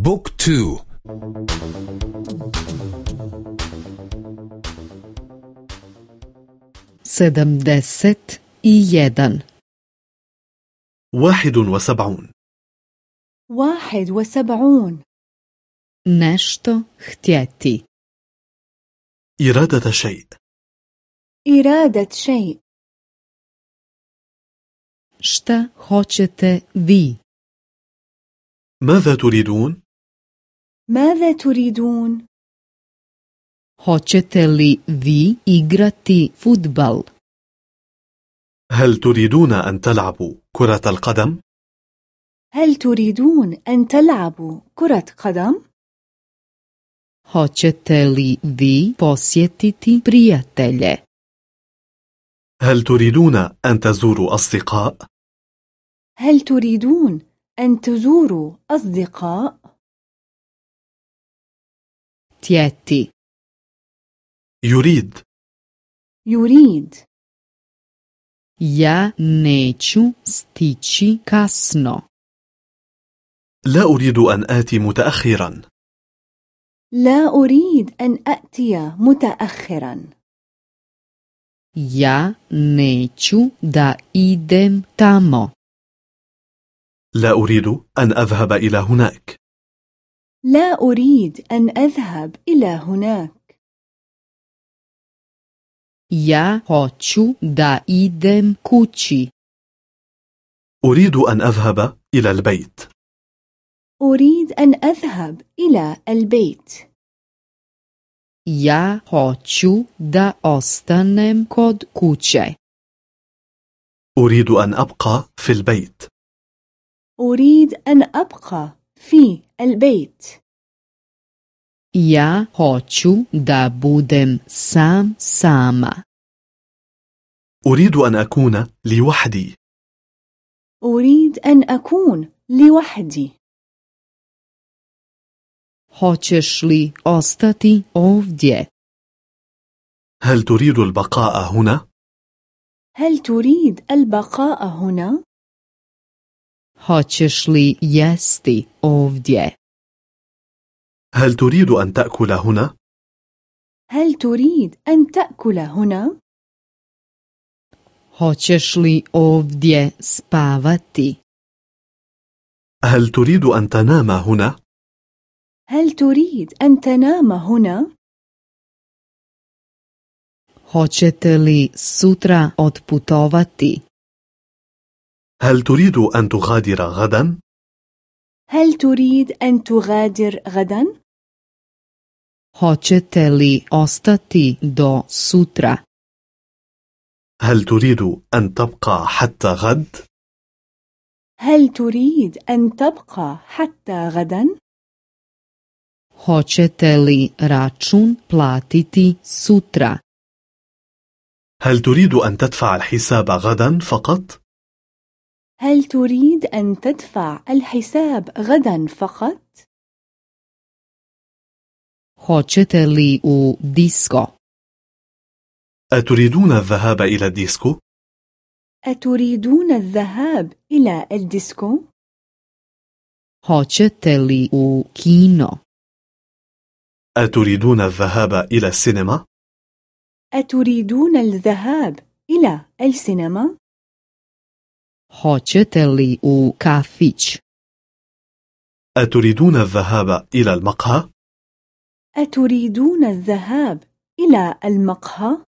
بوك تو. i jedan واحد وسبعون. واحد وسبعون. nešto htjeti إرادة شيء. إرادة شيء. šta hoćete vi ماذا تريدون؟ ماذا تريدون؟ hoćete li vi igrati futbal هل تريدون أن تلعبوا كرة القدم؟ هل تريدون أن تلعبوا كرة قدم؟ hoćete li vi posjetiti prijatelje هل تريدون أن تزوروا أصدقاء؟ هل تريدون أن تزوروا أصدقاء؟ Tjeti يريد. يريد. Ja neću stići kasno. لا أريد أن آتي متأخرا. لا أريد أن أأتي متأخرا. Ja neću da idem tamo. لا أريد أن أذهب إلى هناك. لا أريد أن أذهب إلى هناك. Ja hoću da idem kući. أريد أن أذهب إلى البيت. أريد أن أذهب إلى البيت. Ja hoću da ostanem kod kuće. أريد أن أبقى في البيت. أريد أن أبقى في البيت. Ja hoću da budem sam sama. أريد أن أكون لوحدي. أريد أن أكون لوحدي. Hoćeš li ostati ovdje? هل تريد البقاء هنا؟ هل تريد البقاء هنا؟ Hoćeš li jesti ovdje هل تريد أن تأكل هنا؟ هل تريد أن تأكل هنا؟ hoćeš li ovdje spavati هل تريد أن تنام هنا؟ هل تريد أن تنام هنا؟ hoćete li sutra otputovati هل تريد أن تغادر غدا؟ هل تريد أن تغادر غدا؟ hoćete li ostati do sutra هل تريد أن تبقى حتى غد؟ هل تريد أن تبقى حتى غدا؟ hoćete li račun platiti sutra هل تريد أن تدفع الحساب غدا فقط؟ هل تريد أن تدفع الحساب غدا فقط؟ hoćete li u disko أتريدون الذهاب إلى الديسكو؟ أتريدون الذهاب إلى الديسكو؟ hoćete li u kino أتريدون الذهاب إلى السينما؟ أتريدون الذهاب إلى السينما؟ Hoćete li u kafić أتريدون الذهاب إلى المقهى؟ أتريدون الذهاب إلى المقهى؟